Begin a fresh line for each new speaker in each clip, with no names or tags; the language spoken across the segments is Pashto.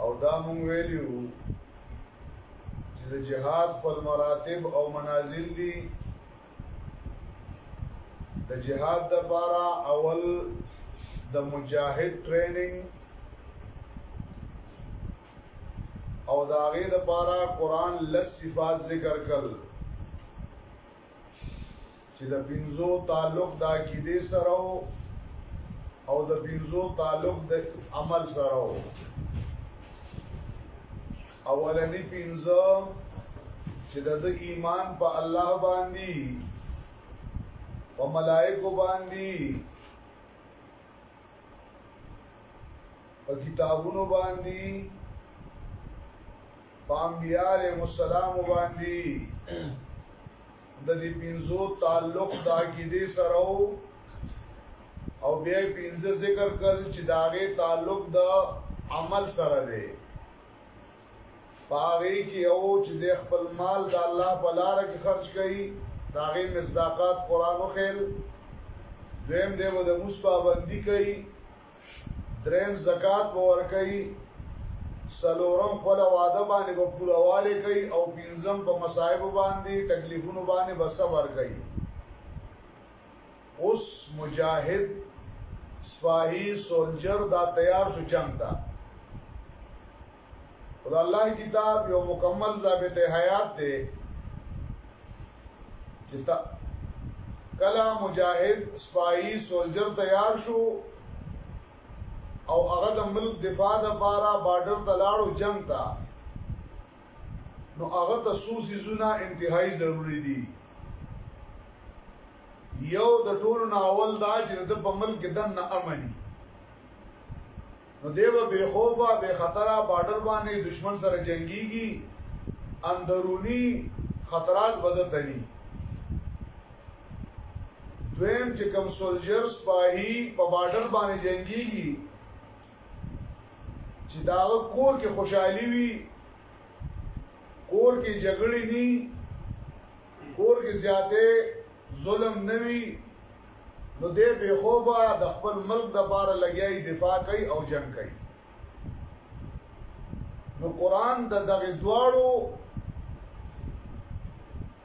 او دا مونږ ویلو چې د جهاد په مراتب او منازل دي د جهاد د بارا اول د مجاهد ټریننګ او دا غي د بارا قران لس صفات ذکر کړل چې د پنځو تعلق د عقیده سره او د پنځو تعلق د عمل سره اولنی پنځه چې د ایمان په الله باندې په ملائکه باندې په کتابونو باندې په انبيار مسالم باندې د دې پنځو تعلق د عقیده سره او بیا پنځه ذکر کړل چې داغه تعلق د عمل سره دی پاغي کې او چې د خپل مال د الله په لار کې خرج کړي داغه مصداقات قران او خیل دویم دیو د مصبابندی کوي دریم زکات به ورکړي سلورم خپل وعده باندې به پوره والي کوي او پنځم په مصائب باندې تکلیفونو باندې به صبر کوي اوس مجاهد سپاهي سولجر دا تیار شو جنگ ته خدا الله کتاب یو مکمل ضابط حیات دی چې تا کلا مجاهد سپایي سولجر تیار شو او هغه د ملک دفاع لپاره بارډر ته لاړو جنگ ته نو هغه ته سوسی زونه انتهایی ضروری دي یو د ټولو ناول دا چې د په ملک دنه امني نو دیو به خوفه به خطر بارډر باندې دشمن سره جنگيږي اندرونی خطرات بدتنی دویم چې کوم سولجر سپاهی په بارډر باندې جنگيږي چې دا کور کې خوشحالي وي کور کې جګړې نه کور کې زیاته ظلم نوي نو دې په خوبه د خپل ملک د بار لګیای دفاع کوي او جنگ کوي نو قران د دغه دواړو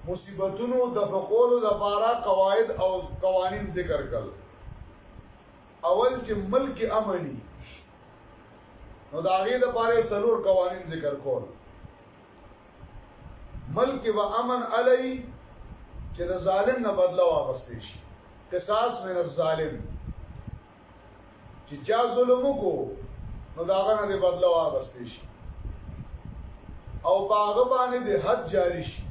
مصیبتونو د فقولو د بارا قواعد او قوانین ذکر کړل اول چې ملک امني نو دا غي د بارے سلور قوانین ذکر کول ملک و امن علی چې د ظالم نه بدلا واغستې شي قصاص من الظالم چې چا ظلم کو نو داغه نه بدلا واغستې شي او باغ باندې د حد جاری شي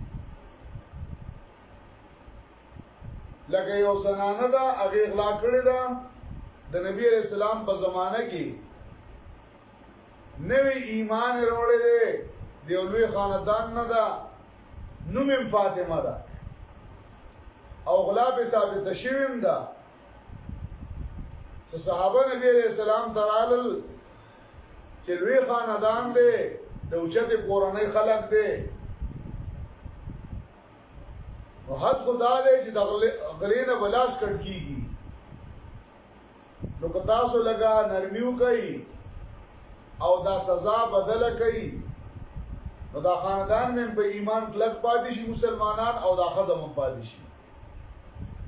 لکه یو زنانه دا هغه اغلا کړی دا د نبی رسول الله په زمانه کې نوی ایمان وروړي دی دی لوی خاندان نه ده نومم فاطمه ده او غلا به ثابت شویم ده صحابه نبی علیہ السلام ترالل چې لوی خاندان دی د اوچت کورنۍ خلق دی نو حد خدا دی چې د غلینه بلاس کټ کیږي نو که تاسو لګا نرمیو کوي او دا سزا بدل کوي نو دا خاندان مې په ایمان کلک پاتې شي مسلمانان او دا خزه مم پاتې شي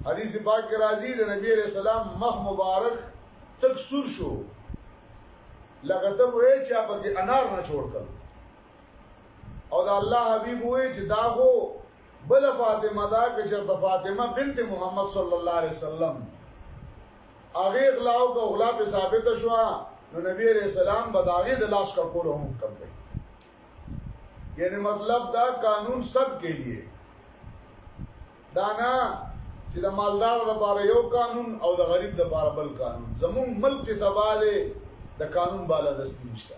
حدیث پاک کې راځي د نبی عليه السلام مخ مبارک تک سور شو لکه ته وې چې هغه انار نه جوړ کړ او دا الله حبيب وې چې دا هو بله فاطمه دا که چرته فاطمه بنت محمد صلی الله علیه وسلم هغه غلاو کو غلا په ثابت شو نو نبی علیہ السلام بداغه د لاس کا کولو هم کم دی یعنی مطلب دا قانون سب کے لیے دانا چې د مالدار لپاره یو قانون او د غریب لپاره بل قانون زمون ملک تباله د قانون بالا دستی نشته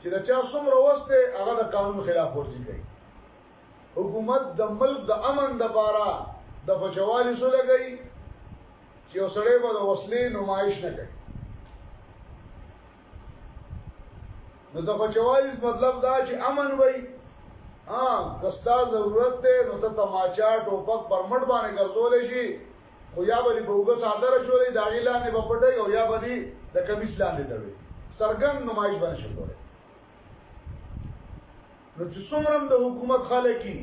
چې دا چا څومره وسته هغه د قانون خلاف ورزي کوي حکومت د ملک د امن د بارا د فچوالي سره لګي چې اوسړې به د وسلې نمایش نه کوي نو د فچوالي مطلب دا چې امن وي ها کستا ضرورت ده نو ته تماچا ټوپک پرمټ باندې ګرځول شي خو یا به دې په اوږه څادر اچولی، د هغې لاندې به پټئ او یا به دې د کمیس لاندې تړئ، څرګند نمایش به نشئ کولی. نو چې څومره هم د حکومت خلک دي،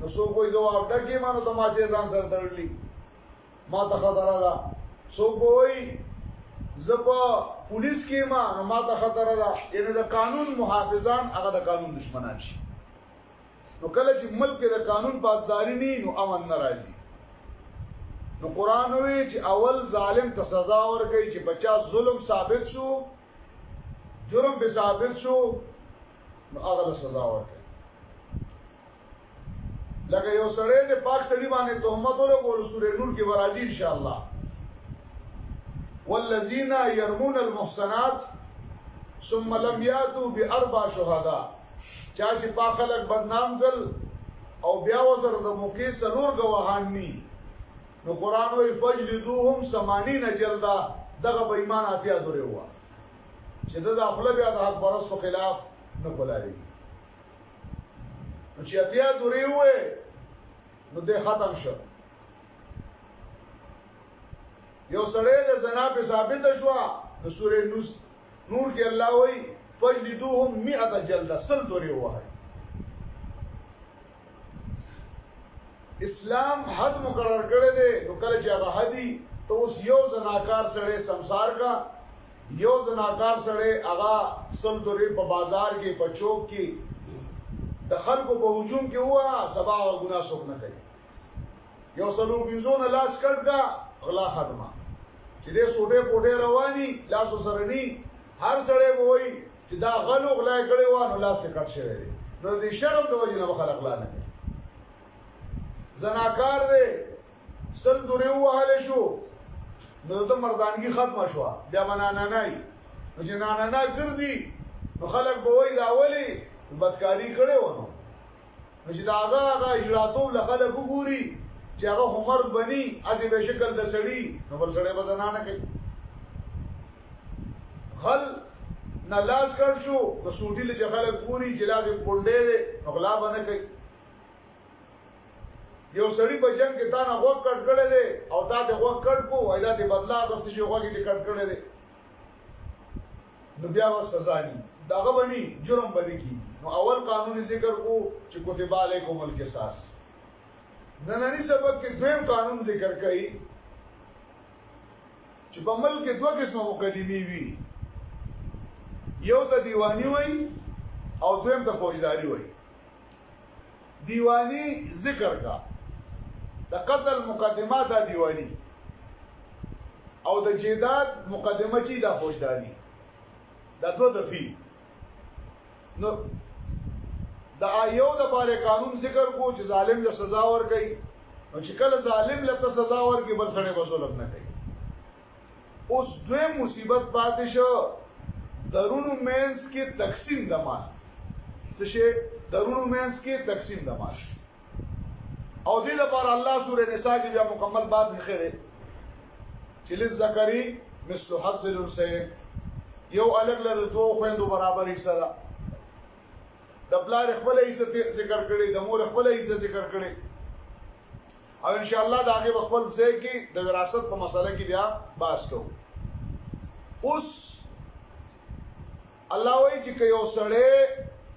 نو څوک وایي زه واپډه کې ما نو ته ما چې ځان سره تړلي، ما ته خطره ده. څوک به وایي زه په پولیس کې ما نو ما ته خطره ده. یعنې د قانون محافظان هغه د قانون دشمنان شي. نو کله چې ملک کې د قانون پاسداري نه نو امن نه راځي نو قران وی چې اول ظالم ته سزا ورکړي چې بچا ظلم ثابت شو جرم به ثابت شو نو هغه له سزا ورکړي لکه یو سړی د پاک سړي باندې تهمت ولګول سورې نور کې ورازي ان شاء الله والذین يرمون المحصنات ثم لم ياتوا باربع شهداء چا چې تا خلک بدنام کړ او بیا وزر د موقع سلور گواهان ني نو قران وی فجلدوهم 80 جلدا دغه بې ایمان اتیا دوره هوا چې د داخله بیا د حق برسو خلاف نه کولای نو چې اتیا دوره وې نو د ختم شو یو سړی د زنا په ثابت شو نو سورې نوست نور کې الله وایي فجلدوهم 100 جلده سل دوري وای اسلام حد مقرر کړی دی نو کله چې هغه حدی ته اوس یو زناکار سره سمسار کا یو زناکار سره هغه سل دوري په بازار کې په چوک کې د خلکو په هجوم کې هوا سبا غنا سوک نه کوي یو سلو بنزونه لاس کټ کا غلا ختمه چې دې سوټه پټه رواني لاس سره ني هر سره وای چې دا غلو غلا کړي و نو لاس کټ شوی دی نو دې شرم د وجې نه خلک غلا نه کوي زناکار دی سل دورې وهل شو نو د مردانګي ختمه شو بیا منا نه نه نو چې نه نه نه ګرځي نو خلک به وای دا ولي بدکاری کړي و نو نو چې دا هغه هغه اجلاتوب له خلک وګوري چې هغه همرز بني اسی به شکل د سړی نو بل سړی به زنا نه کوي خل نه لاس کړ شو نو سوټی له خلک پوری چې لازم پونډې وي اغلا باندې کوي یو سړی په جنگ کې تا نه غوږ کټ کړی دی او تا ته غوږ کټ کو ایدا ته بدلا غوښتي چې غوږ دې کټ کړی دی نو بیا و سزا نه داغه باندې جرم باندې کی نو اول قانون ذکر کو چې کتب علیکم القصاص نننی سبق کې دویم قانون ذکر کړي چې په ملک کې دوه قسمه مقدمي وي یو ته دیوانی وای او دویم ته فوجداری وای دیوانی ذکر کا د قتل مقدمه دا دیوانی او د جیداد مقدمه چی دا فوجداری دا دو دفی نو دا یو د پاره قانون ذکر کو چې ظالم له سزا ورکړي او چې کله ظالم له سزا ورکړي بل سړی به ظلم نه کوي اوس دوی مصیبت پاتې شو درونو مینس کې تقسیم د مال څه شي درونو مینس کې تقسیم د مال او دې لپاره الله سورې نساء کې بیا مکمل باب لري چې لزکری مثل حظ الانثیین یو الګ له دوه خويندو برابر حصہ ده د پلار خپل حصہ ذکر کړي د مور خپل حصہ ذکر کړي او ان شاء الله دا غي خپل ځای کې د وراثت په مسله کې بیا باس کو اوس الله وایي چې یو سړی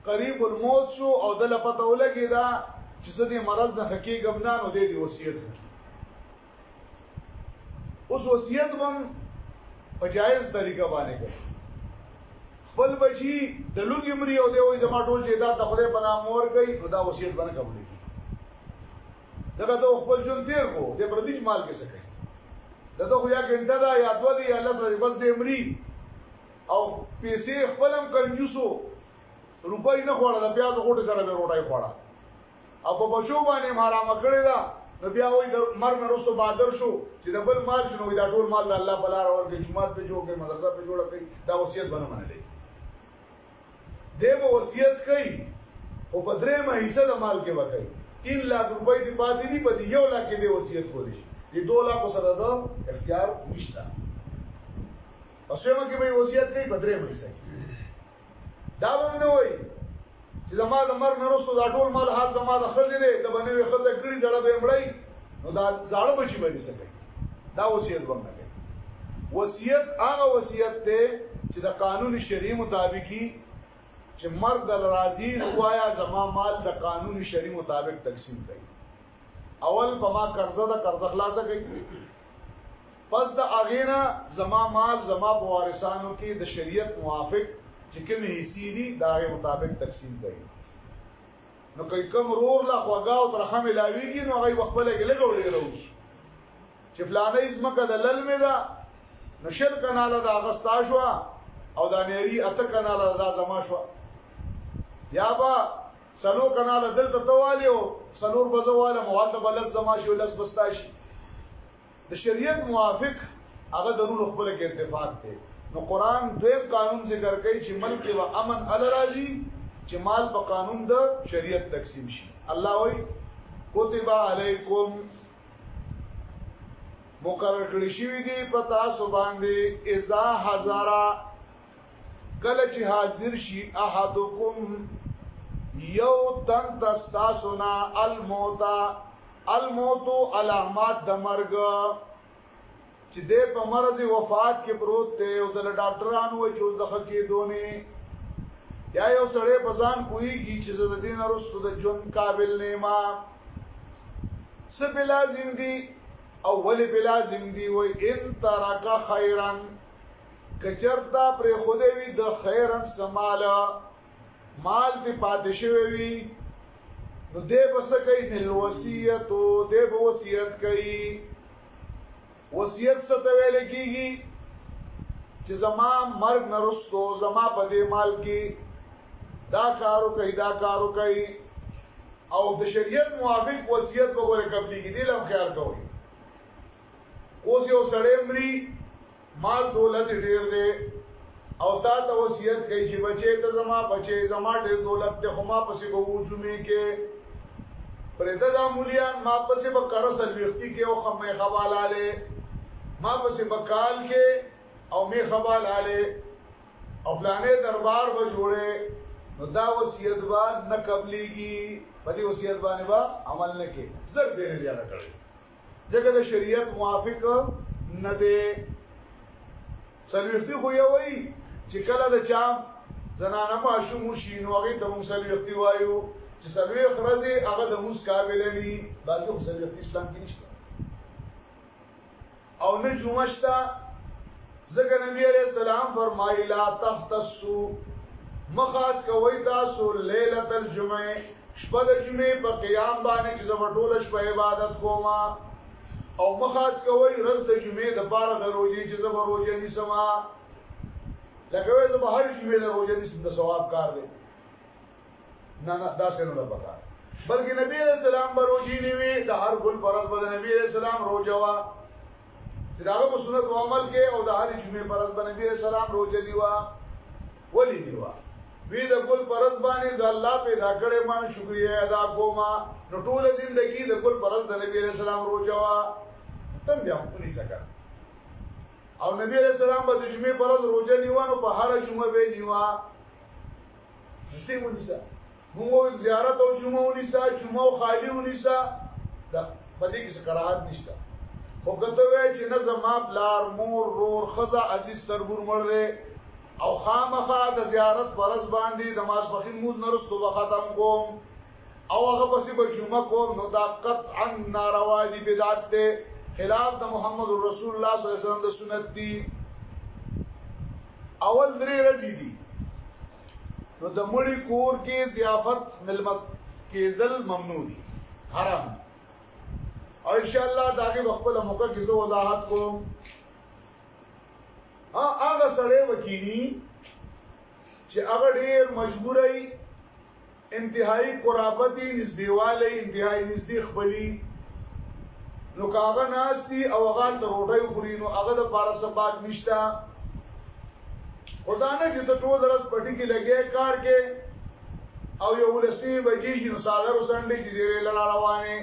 قریب الموت شو او د لپته ولګی دا چې زه دې مرض نه حقیقت نه نو دې وصیت اوس وصیت بم په جایز طریقه باندې کوي خپل بچی د لوګي مري او دې وایي زما ټول جیدات د خدای په نام مور کوي خدا وصیت باندې قبول دا به خپل ژوند تیر کو دې پر دې مال کې سکه دا ته خو یا ګنټه دا یا دو دی یا لس ورځې بس دې مري او پیسې خپلم کنجوسو روپۍ نه خوړه دا بیا د غوټه سره به روټای خوړه او په بچو باندې حرام کړی دا نو بیا وای د مرګ نه رسو بادر شو چې د بل مال شنو دا ټول مال د الله بلار اور کې جمعات په جوړ کې مدرسه په جوړ کې دا وصیت بنه منلې دی به وصیت کوي خو په درېمه حصه د مال کې وکړي 3 لاک روپۍ دی پاتې دي په دې یو لاک کې دی وصیت کولی شي دې دوه لاکو سره د اختیار نشته په سیمه کې به وصیت کوي په درېمه حصه دا به نه وایي چې زما د مرګ نه وروسته دا ټول مال حال زما د خزې دی د بنوي خزې کړي زړه به مړی نو دا زړه بچی باندې څه کوي دا وصیت باندې کوي وصیت هغه وصیت ته چې د قانون شریعه مطابقي چې مرد د راضی وایا زما مال د قانون شریعه مطابق تقسیم کړي اول په ما قرضه د قرض خلاصه کړي پس د اغینا زما مال زما په وارثانو کې د شریعت موافق چې کوم حصي دي دا مطابق تقسیم کړي نو کای کوم رور لا خوګه او ترخه ملاویږي نو هغه په خپل کې لګو لګو چې فلانه اسمکه د لل می دا نو شل کناله دا غستا شو او دا نری اته کناله دا زما شو یا با سلو کناله دلته توالیو سلور بزواله مواته بل زما شو لس بستاشي د شریعت موافق هغه درونو خپل کې اتفاق دی نو قران دویم قانون ذکر کوي چې ملک و امن ال راضي چې مال په قانون د شریعت تقسیم شي الله وای کتب علیکم مقرر کړی شوی دی په تاسو باندې اذا حضرا کله چې حاضر شي احدکم یو تن تستاسونا الموتا الموتو علامات د مرګ چې د په مرز وفات کې پروت دی او د ډاکټرانو وایي چې د خکې دونی یا یو سړی په ځان کویږي چې د دین وروسته د ژوند قابل نه ما څه بلا زندي او ولې بلا زندي وای ان ترک خیرن که چرتا پرې خوده وي د خیرن سمال مال دی پاتې شوی وي نو دی بس کوي نل وصیت دی به وصیت کوي وصیت څه ته ویل کیږي چې زما مرګ نرستو زما په دې مال کې دا کارو کوي دا کارو کوي او د شریعت موافق وصیت وګوره قبلي کې دی لم خیال کوي اوس یو سړی مري مال دولت ډیر دی او تا ته وصیت کوي چې بچې ته زما بچې زما ډیر دولت ته خو ما پسې به وجومې کې پرېدا د مولیان ما پسې به کار سلوختی کې او خمه خوالاله ما پسې به کال کې او می خوالاله او فلانه دربار به جوړه نو دا وصیت با نه قبليږي په دې وصیت باندې با عمل نه کې زر دې نه زیاده کړی ځکه د شریعت موافق نه دی سلوختی خو یو وی چې کله د چا زنانه ماشوم شي نو هغه ته هم سلوختی وایو چې سلوخ رزي هغه د موس قابل نه باقي خو سلوختی اسلام کې نشته او نه جمعه شته ځکه نبی علیہ السلام فرمایي لا تختصو مخاص کوي تاسو ليله الجمعه شپه د جمعې په قیام باندې چې زما ټول شپه عبادت کوم او مخاص کوي ورځ د جمعې د پاره د روزي چې زما روزه نسما لکه زما هر جمعې د روزه نسم د ثواب کار دی نه نه دا سينو ده پکار بلکې نبی عليه السلام به روزي نیوي د هر ګل پرز به نبی عليه السلام روزه وا چې داغه په سنت او عمل کې او د هر جمعې پرز به نبی عليه السلام روزه نیوا ولي نیوا وی د ګل پرز باندې ز الله پیدا کړې ما شکریا ادا کوما نو ټول زندگی د ګل پرز د نبی عليه السلام روزه وا تم بیا په نيسه کړ او نبی علیہ السلام به د جمعې پر ورځ روزه نیوانو په هر جمعه به نیوا جمعه ونیسا موږ زیارت او جمعه ونیسا جمعه خالی ونیسا دا پدې کې څه قرارات نشته خو کته وای چې نه زما بلار مور رور خزا عزیز تربور مړ دی او خامخا د زیارت فرض باندې د ماسپخین موز نرستو به ختم کوم او هغه پسې به جمعه کو نو دا قطعا ناروا دي بدعت ته خلاف د محمد رسول الله صلی الله علیه وسلم د سنت دي اول درې ورځې دي نو د مړي کور کې ضیافت ملمت کېدل ممنوع دي حرام او ان شاء الله دا کې خپل موقع کې زه وضاحت کوم ها هغه سره وکینی چې هغه ډیر مجبورای انتهائی قرابتی نزدیوالی انتهائی نزدی خپلی نو کاغه ناستی او غال ته روټي خوري نو هغه د پاره سباق نشتا خدا نه چې ته ټول درس پټي کې لګې کار کې او یو لسنی بجې چې صادر وسنډې چې ډېر لړ روانه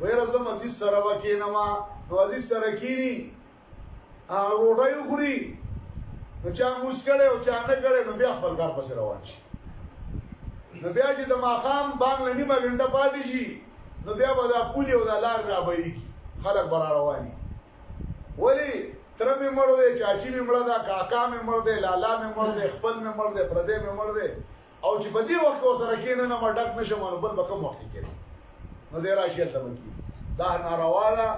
وې رسم عزیز سره وکینما نو عزیز سره کینی روټي خوري نو چا موس کړي او چا نه کړي نو بیا خپل کار پسې روان شي نو بیا چې د ماقام باندې نیمه غنډه پاتې شي نو بیا به دا پولی او دا لار را بېږي خلک برا رواني ولی تر مې مړ دی چاچی مې مړ دا کاکا مې مړ دی لالا مې مړ دی خپل مې مړ دی پردې مې مړ دی او چې په دې وخت کې سره کېنه نه مډک نشم نو بل بکم وخت کې نو دې راشي ته مکی دا ناروا ده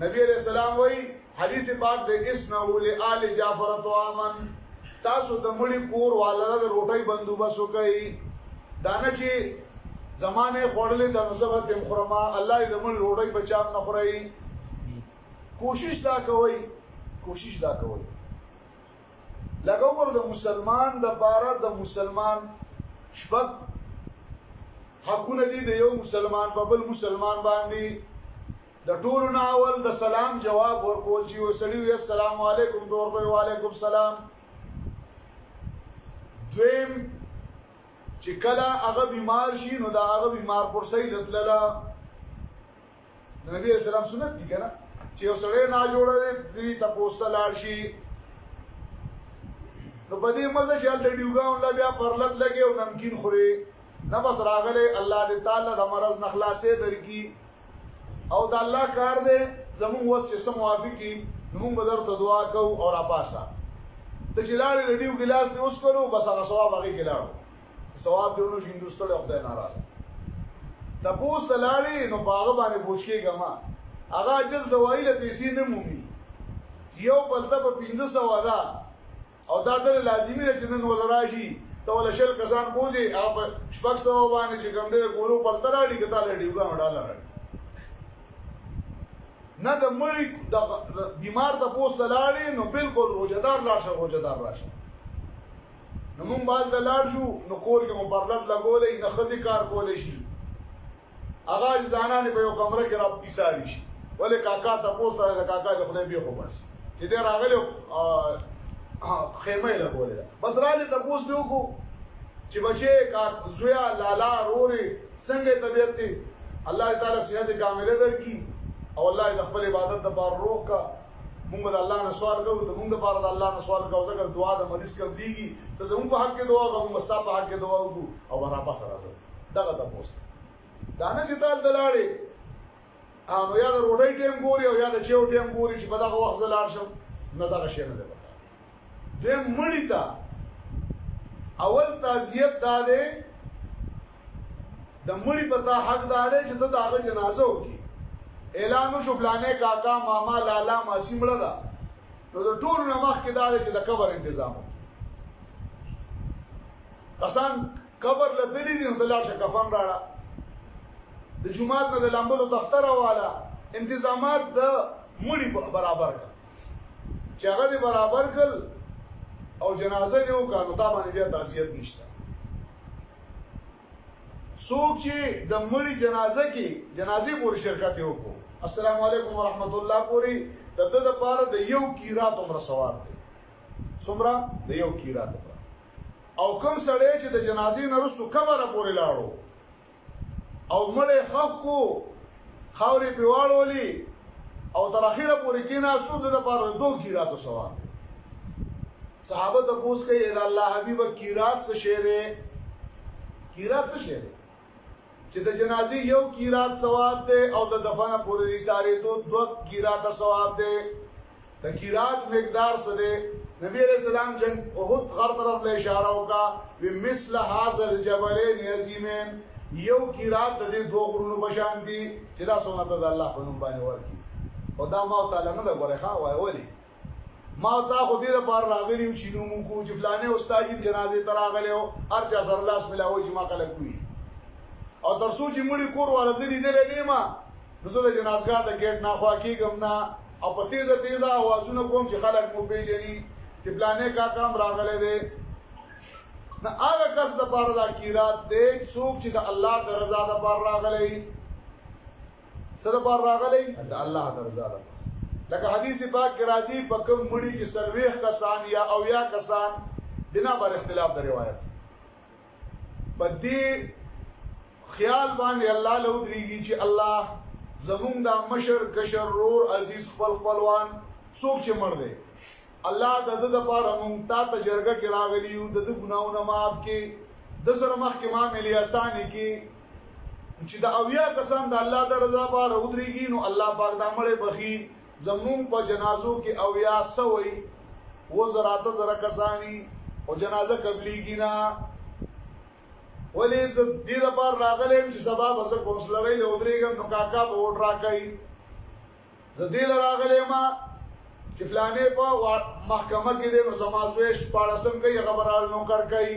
نبی علیہ السلام وی حدیث پاک دے اسنو لآل جعفر طعامن تاسو د مړي کور والره د روټۍ بندوبس وکړي دانه چې زمانه خورلې د نسبت تم خرما الله دې مړي روټۍ بچام نه خوري کوشش دا کوي کوشش دا کوي لکه ور د مسلمان د بارا د مسلمان شپږ حقونه دي د یو مسلمان په بل مسلمان باندې د ټولو ناول د سلام جواب ورکول چې وسړي وي السلام علیکم دور به وعلیکم سلام دویم چې کله هغه بیمار شي نو دا هغه بیمار پر صحیح لتللا نبی اسلام سنت دي کنه چې وسړي نه جوړه دي تاسو ته لاړ شي نو په دې مزه چې الله دیوګا الله بیا پرلت لګي او نمکین خوري نبس راغله الله دې تعالی د مرز نخلاصې درکې او د الله کار دی زموږ وس چې سم موافقي موږ به درته دعا کوو او را پاسه ته چې لاړې د ډیو ګلاس دی اوس کړو بس هغه ثواب هغه کې لاړو ثواب دی نو شیندو ستړی خدای ناراض تپوس ته لاړې نو باغ باندې بوچکې ګما هغه جز دوايي له پیسې نه مومي یو بلته په 1500 والا او دا دل لازمي ده چې نن ول راشي ته ول شل کسان بوزي هغه په شپږ سو باندې چې کوم دې ګورو په تر اړي کته لري یو غنډه ډالر نه د مړی د بیمار د پوسټ لاړې نو بالکل روزدار لا شو روزدار راشي نو مونږ باز د لاړ شو نو کور کې مبرلت لګولې نه خزي کار کولې شي هغه ځانان په یو کمره کې را پیساري شي ولې کاکا تاسو سره د کاکا د خدای به خو بس چې دا راغلو خیمه له بوله بس را دې تاسو ته وکړو چې بچي کا زویا لالا روري څنګه طبيعت دي الله تعالی صحت کامله درکې او الله د خپل عبادت د بار روح کا موږ د الله نه سوال کوو ته موږ د پاره د الله نه سوال کوو ځکه دعا د مریض قبليږي ته زموږ په حق کې دعا کوو مستحب حق کې دعا کوو او را پاسه راځو دغه تاسو دا نه چې تال دلاړې او یا د روټۍ ټیم ګوري او یا د چیو ټیم ګوري چې په دغه وخت زلار شم نه دغه شی نه دی د مړی تا اول تعزیت دا دی د مړی په تا حق دار چې ته دغه جنازه وکي اعلان شو فلانه کاکا ماما لالا ماسی مړه ده نو د ټول نمخ کې دا چې د قبر تنظیم وکي قسم قبر له دلی دی ته لاړ شه کفن راړه د جمعات نه د لامبلو دفتر والا انتظامات د مړي برابر کړ چې هغه دې برابر کړ او جنازه یې وکړه نو تا باندې بیا تعزیت نشته څوک چې د مړي جنازه کې جنازې پور شرکت وکړو السلام علیکم ورحمت الله پوری د د لپاره د یو کیرات عمر ثواب دی څومره د یو کیرات او کوم سړی چې د جنازې نه وروسته قبر پورې لاړو او مړې خف کو خاورې په واړولې او تر اخیره پورې کې نه سود د پاره د دوه کیراتو ثواب دی صحابه ته پوښتنه کوي دا الله حبیب کیرات څه شی دی کیرات څه شی دی چې د جنازې یو قیرات ثواب دی او د دفن پورې اشاره دو دو قیرات ثواب دی د قیرات مقدار څه دی نبی علیہ السلام جنگ احد غر طرف له اشاره وکا و مثل هذا الجبل عظیمین یو قیرات د دې دوه غرونو بشان دي چې دا سنت د الله په نوم باندې ورکی او دا ما تعالی نه لګورې ښا وای ولی ما تا خو دې لپاره راغلی چې نو مو کو چې فلانه استاد جی جنازه تر راغلی او ارجا سر الله بسم الله وای چې ما خلک کوي او تر څو چې مړي کور ولا زنی دې لري ما نو زه د جنازګاه د ګیټ نه خوا کېږم نه او په تیزه تیزه आवाजونه کوم چې خلک مو پیژني چې فلانه کا کام راغلی دی نه هغه کس د پاره دا کیرات دی څوک چې د الله د رضا د پاره راغلی سره بار راغلی د الله درزا ده لکه حدیث پاک کې راځي په کوم مړي کې سرویح کسان یا او یا کسان دنا بر اختلاف د روایت په دې خیال باندې الله له دريږي چې الله زمونږ دا مشر کشر رور عزیز خپل خپلوان څوک چې مړ دی الله د دې لپاره مونږ تا ته جرګه کې راغلی یو د دې ګناونه معاف کې د سره مخ کې ما ملي اسانه کې چې دا اویا کسان د الله د رضا په اړه ودرېږي نو الله پاک دا مړې بخي زمون په جنازو کې اویا سوي و زراته زرا کسانی او جنازه قبليږي نه ولې زه دې لپاره راغلم چې سبا به زه کونسلرې له ودرېږم نو کاکا به وډرا کوي زه دې لراغلی ما چې فلانه په محکمه کې دې نو زما زوی شپارسم کوي غبرال نو کار کوي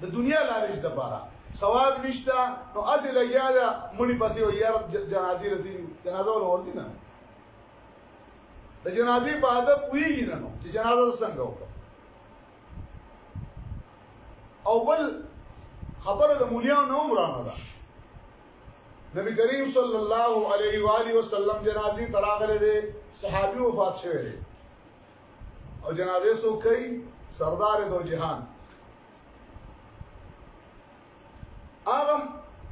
د دنیا لارښت د پاره ثواب نشتا نو اسی لګیا دا مړي پسې و یار جنازې لته جنازه ولا ورځي نه د جنازې په ادب ویږي نه نو چې جنازه څنګه وکړه او بل خبره د مولیاو نه عمرانه ده نبی کریم صلی الله علیه و آله وسلم جنازي تراغله دي صحابي وفات شوه دي او جنازه سو کوي سردار دو جهان اغم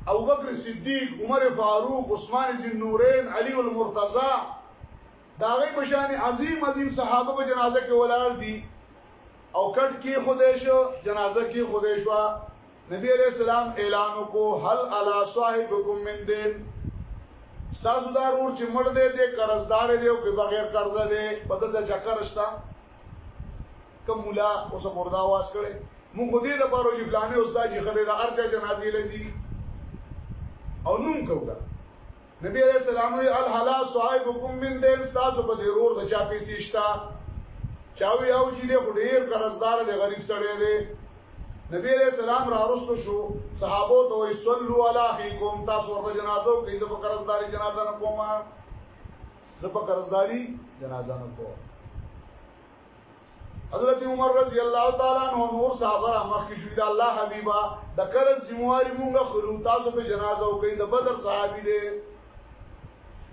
او بکر صدیق عمر فاروق عثمان ذی نورین علی المرتضی دا غي بشان عظیم عظیم صحابه په جنازه کې ولال دي او کټ کې خدای شو جنازه کې خدای شو نبی علیہ السلام اعلان کو هل علی صاحبکم من دین تاسو دا رور چې مړ دې دې قرضدار دې او کې بغیر قرض دې په دغه چکر شتا کوم مولا اوس مردا واس کړي مونږ دې د پاره چې پلانې استاد یې خلې دا ارچا جنازې لذي او نوم کوګه نبی علیہ السلام وی الحلا صاحبکم من دین تاسو په دې رور د چا پیسې شتا چاوی او جی دې ډیر قرضدار دی غریب سړی دی نبی علیہ السلام را رستو شو صحابو ته وی صلو علی اخیکم تاسو ورته جنازه کوي زه په قرضداري جنازه نه کوم زه په قرضداري جنازه نه کوم حضرت عمر رضی الله تعالی عنہ نور صحابه را مخ کې شو دا الله حبیبا د کله ذمہواری مونږه خلو تاسو په جنازه او کې د بدر صحابي دي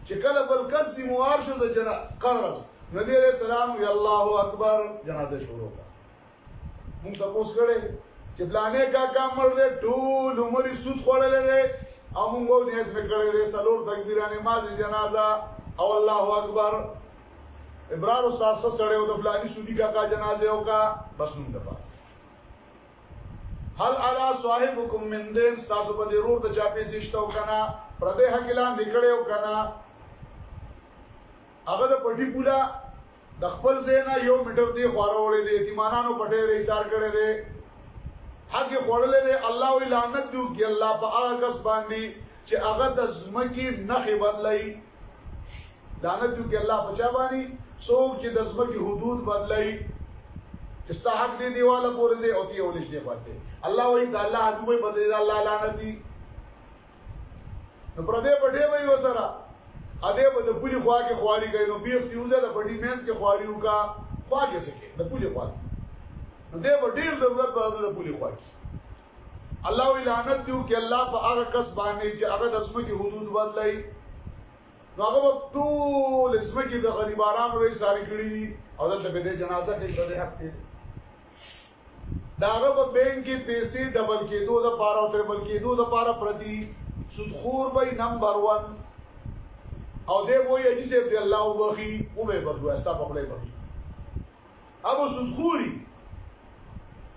چې کله بل کس ذمہوار شو د جنا قرض نبی علیہ السلام وی الله اکبر جنازه شروع کړه مونږ تاسو کړه چې بلانه کا کام مړ دې ټول عمر سود خوړلې دې او مونږ نیت وکړې دې سلور تکبیرانه ما دې جنازه او الله اکبر ابرار استاد څه سره او د فلاني سودی کاکا جنازه او کا بس نوم دپا هل علا صاحبکم من دین تاسو په دې رور د چا پیسې شته او کنه پر دې حق اعلان نکړي او کنه هغه د پټي پولا د خپل زینا یو میټر دی خورولې دي یتیمانانو پټې ریسار کړي دي حق خورلې دي الله وی لعنت دی کی الله په هغه کس باندې چې هغه د زمکی نخې بدلای لعنت دی الله په چا باندې څوک چې د زمکه حدود بدلای چې ستا حق دی دیواله پورې دی او تی اولش دی پاتې الله وایي دا الله حق وایي بدلې دا الله لعنت دی نو پر دې پټې وایي وسره ا دې په د پولی خوا کې خواري کوي نو بیخ دی وځه د پټي مینس کې خواري وکا خوا کې سکے د پولی خوا نو دې په ډیر ضرورت په د پولی خوا کې الله وی لعنت دیو کې الله په هغه کس باندې چې هغه د اسمکه حدود بدلای نو هغه ټول اسمکه د غریبانو لري ساري کړی او دلته به د جنازه کې په دې حق کې داغه په بینک کې پیسې ډبل کېدو د پاره او تربل کېدو د پاره پرتی سودخور به نمبر 1 او دې وایي چې الله وبخي او به بخي واسطه په خپل بخي ابو سودخوري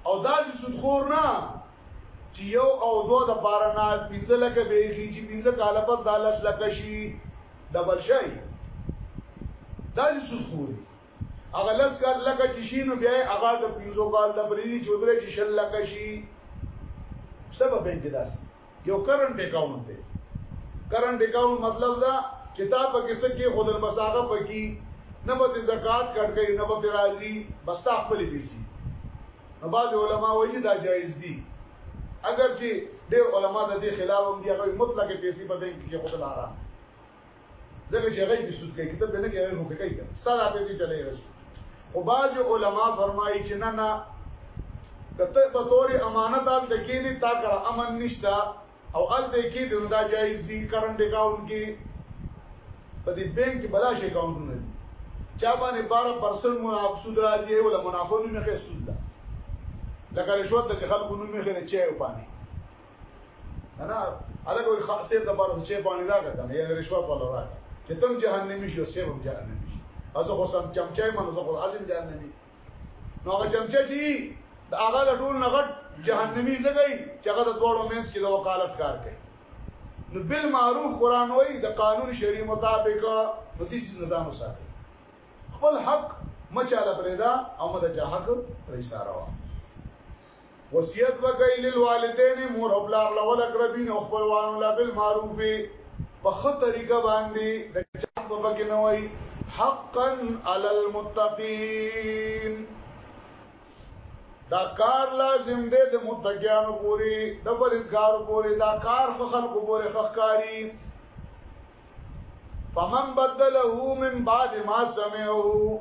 او داسې سودخور نه چې یو او دو د پاره نه پنځه لکه به خي چې پنځه کال پس د لس لکه شي ډبل شي دا دې سود خوري هغه لس کال لکه چې شي نو بیا هغه د پنځو کال د بریدي چودره چې شل لکه شي سبب به کې داسې یو کرنٹ اکاونټ دی کرنٹ اکاونټ مطلب دا چې تا په کیسه کې خودل مساغه پکی نه به زکات کټ کوي نه به راضي بس تا خپل پیسې نو بعض علما وایي دا جایز دي اگر چې ډېر علما د دې خلاف هم دي هغه مطلق پیسې په بانک کې خپل حرام ځکه چې هغه به سود کوي کتاب به نه کوي هغه به کوي ستاسو پیسې چلے راشي خو باج علما فرمایي چې نه نه کته په تور امانت ال دکی دي تا کر امن نشتا او ال دکی دي دا جایز دي کرنٹ اکاؤنٹ کې په دې بانک کې بلاش اکاؤنٹ نه دي چا باندې 12% منافق سود راځي ولا منافق نه مخه سود ده لکه رشوت ته خلکو نوم یې خره چي او پانی انا الګ وي خاصه د بار چې باندې راغی کنه یې رشوت ولا راغی چې تم جهنمی شو سیب هم جهنمی شي از خو سم چمچای من زه خو عظیم جهنمی نو هغه چمچا چې د هغه له ټول نغټ جهنمی زګی چې هغه د دوړو مینس کې د وکالت کار کوي نو بل معروف قران وای د قانون شری مطابق نو دې نظام وساتي خپل حق مچاله پرېدا او مده جهک پرې ساروا وصیت وکړئ للوالدین مور او پلار له ولقربین او خپلوانو له بالمعروف په ښه طریقه باندې د چا په پکې نه وای حقا علی المتقین دا کار لازم دی د متقینو پوری د پرېزګارو پوری دا کار خلکو پوری خخکاری فمن بدله من بعد ما سمعه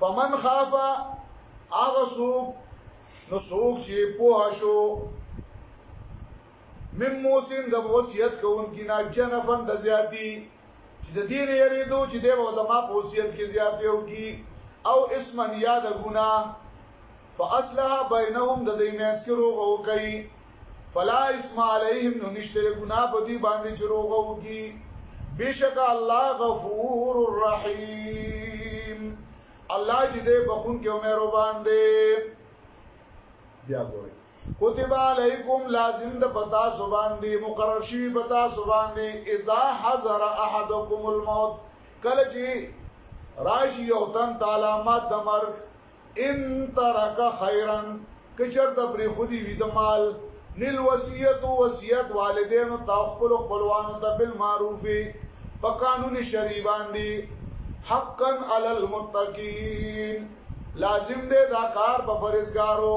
فمن خاف هغه سوق نو سوق چې پوه شو من موسم د وصیت کوونکی نه جنفن د زیاتی چې د دین یری دو چې د زما په وصیت کې زیات یو کی او اسم یا د ګنا فاصلها بینهم د دې مینس کې روغ او کوي فلا اسم علیهم نو نشتر گناہ پا دی باندې چروغو کی بشک الله غفور الرحیم الله چې دې بخون کې مهربان دی بیا ګورئ کتب علیکم لازم د پتا سبان دی مقرر شوی پتا سبان دی اذا حضر احدکم الموت کله چې راشي یو تن تعالی ما دمر ان ترک خیرا کچر د پری خودی وی د مال نل وصیت او وصیت والدین او تخپل خپلوانو ته بالمعروف په قانوني شری باندې حقا علی المتقین لازم دی دا کار په فرزګارو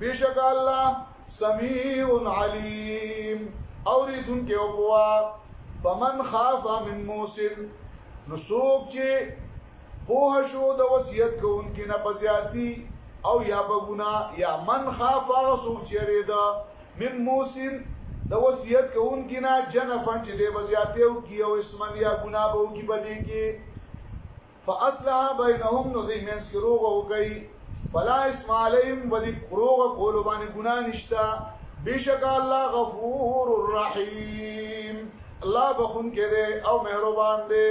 بشک الله سميع عليم اوریدون کې او بوا فمن خاف من موسن نو سوق چې پوه شو د وصیت کوونکې نه پسیاتی او یا بګونا یا من خاف هغه سوق چې ریدا من موسن د وصیت کوونکې نه جنفن چې د وصیت یو کی او اسمن یا ګنا به کی بدی کې فاصلح بینهم نو دی مینس کې روغه وکي فلا اسم علیهم ودی روغه کول باندې ګنا نشتا بشک الله غفور الرحیم الله بخون کې دی او مهربان دی